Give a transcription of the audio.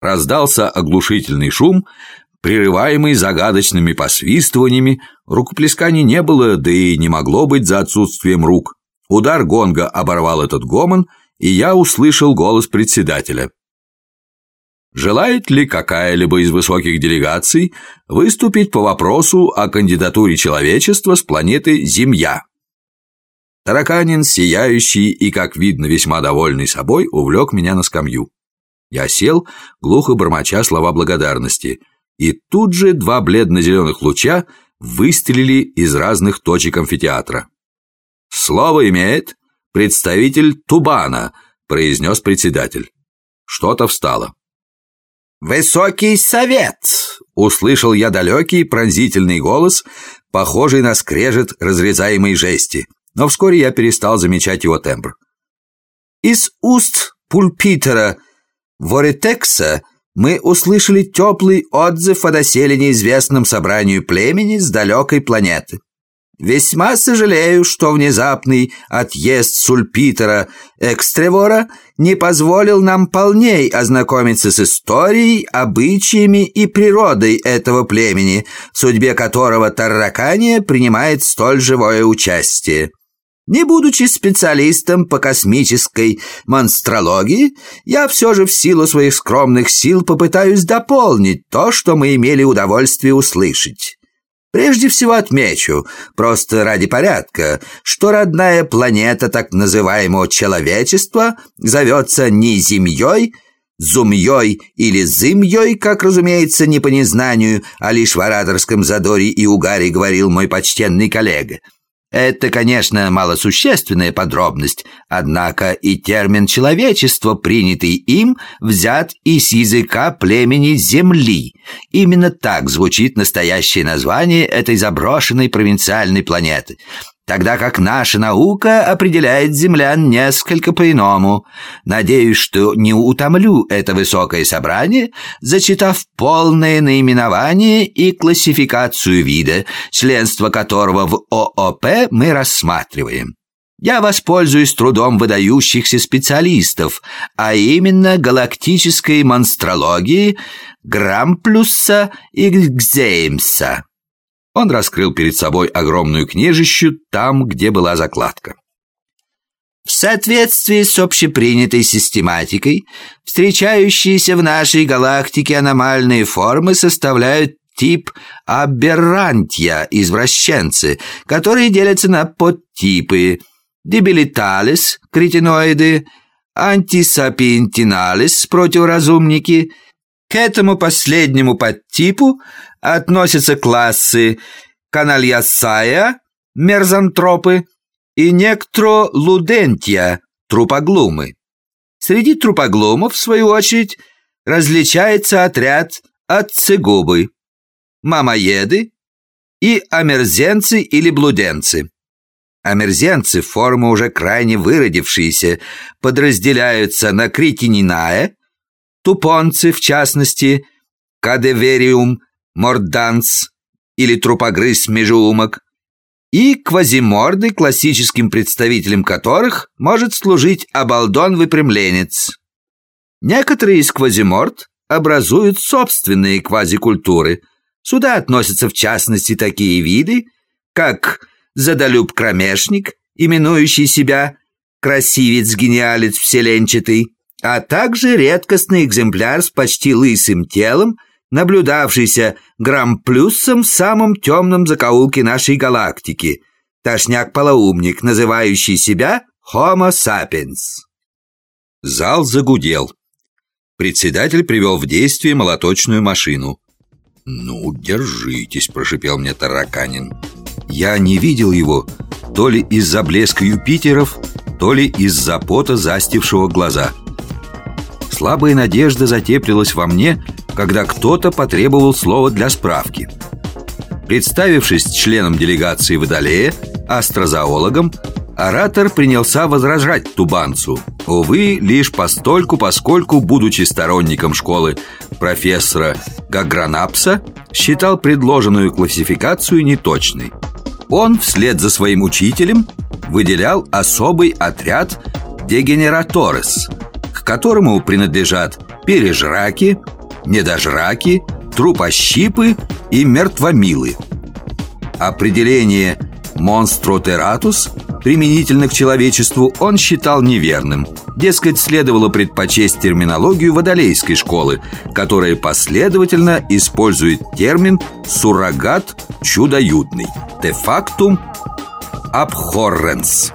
Раздался оглушительный шум, прерываемый загадочными посвистываниями. Рукоплесканий не было, да и не могло быть за отсутствием рук. Удар гонга оборвал этот гомон, и я услышал голос председателя. Желает ли какая-либо из высоких делегаций выступить по вопросу о кандидатуре человечества с планеты Земля? Тараканин, сияющий и, как видно, весьма довольный собой, увлек меня на скамью. Я сел, глухо бормоча слова благодарности, и тут же два бледно-зеленых луча выстрелили из разных точек амфитеатра. «Слово имеет представитель Тубана», — произнес председатель. Что-то встало. «Высокий совет!» — услышал я далекий пронзительный голос, похожий на скрежет разрезаемой жести, но вскоре я перестал замечать его тембр. Из уст пульпитера Воритекса мы услышали теплый отзыв о доселе неизвестном собранию племени с далекой планеты. Весьма сожалею, что внезапный отъезд Сульпитера Экстревора не позволил нам полней ознакомиться с историей, обычаями и природой этого племени, в судьбе которого Тарракания принимает столь живое участие. Не будучи специалистом по космической монстрологии, я все же в силу своих скромных сил попытаюсь дополнить то, что мы имели удовольствие услышать. Прежде всего отмечу, просто ради порядка, что родная планета так называемого человечества зовется не Земьей, Зумьей или Зымьей, как, разумеется, не по незнанию, а лишь в ораторском задоре и угаре говорил мой почтенный коллега. Это, конечно, малосущественная подробность, однако и термин «человечество», принятый им, взят из языка племени Земли. Именно так звучит настоящее название этой заброшенной провинциальной планеты тогда как наша наука определяет землян несколько по-иному. Надеюсь, что не утомлю это высокое собрание, зачитав полное наименование и классификацию вида, членство которого в ООП мы рассматриваем. Я воспользуюсь трудом выдающихся специалистов, а именно галактической монстрологии Грамплюса и Гзеймса. Он раскрыл перед собой огромную книжищу там, где была закладка. В соответствии с общепринятой систематикой, встречающиеся в нашей галактике аномальные формы составляют тип аберрантия, извращенцы, которые делятся на подтипы дебилиталис, кретиноиды, антисапиентиналис, противоразумники. К этому последнему подтипу относятся классы канальясая, мерзантропы, и нектролудентия, трупоглумы. Среди трупоглумов, в свою очередь, различается отряд отцегубы, мамоеды и омерзенцы или блуденцы. Омерзенцы, формы уже крайне выродившиеся, подразделяются на критининая, тупонцы, в частности, кадевериум морданс или трупогрыз межеумок, и квазиморды, классическим представителем которых может служить обалдон-выпрямленец. Некоторые из квазиморд образуют собственные квазикультуры. Сюда относятся в частности такие виды, как задолюб-кромешник, именующий себя красивец-гениалец вселенчатый, а также редкостный экземпляр с почти лысым телом, наблюдавшийся грамм-плюсом в самом темном закоулке нашей галактики, тошняк-полоумник, называющий себя Homo sapiens. Зал загудел. Председатель привел в действие молоточную машину. «Ну, держитесь», — прошипел мне Тараканин. Я не видел его то ли из-за блеска Юпитеров, то ли из-за пота, застившего глаза. Слабая надежда затеплилась во мне, когда кто-то потребовал слова для справки. Представившись членом делегации Водолея, астрозоологом, оратор принялся возражать тубанцу. Увы, лишь постольку, поскольку, будучи сторонником школы профессора Гагранапса, считал предложенную классификацию неточной. Он, вслед за своим учителем, выделял особый отряд «Дегенераторес», которому принадлежат пережраки, недожраки, трупощипы и мертвомилы. Определение «монстротератус» применительно к человечеству он считал неверным. Дескать, следовало предпочесть терминологию водолейской школы, которая последовательно использует термин «суррогат чудоютный» «de factum abhorrens».